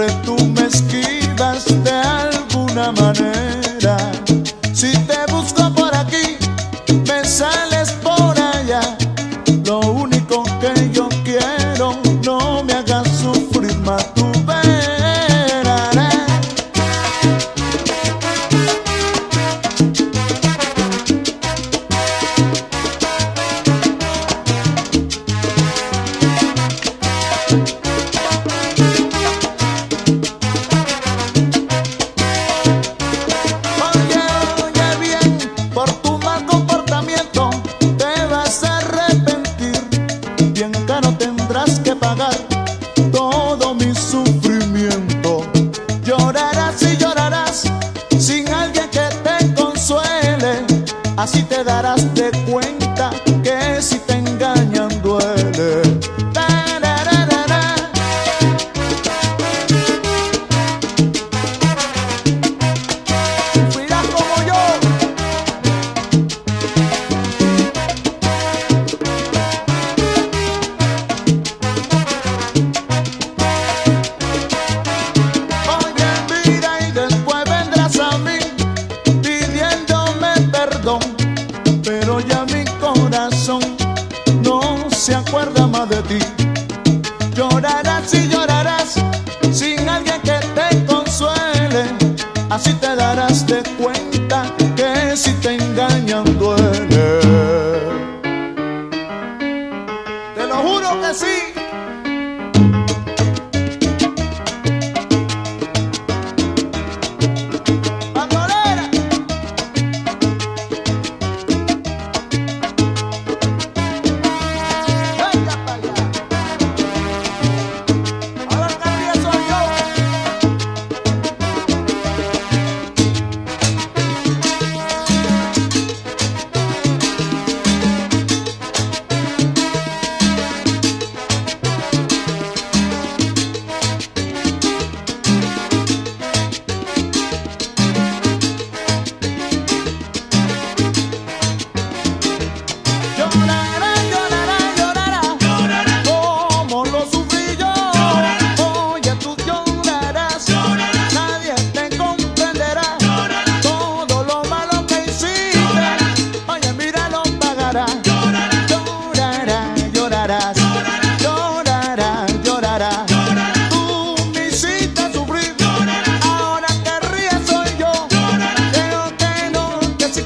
siempre tú me esquivas de alguna manera. Si te busco por aquí, me sales por allá. Lo único que yo quiero, no me hagas sufrir más tú Así te darás de cuenta se acuerda más de ti. Llorarás y llorarás sin alguien que te consuele. Así te darás de cuenta que si te engañan duele. Te lo juro que sí.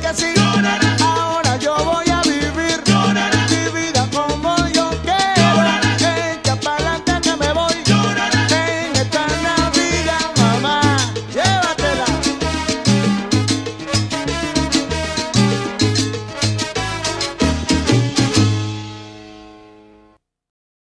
que sigo.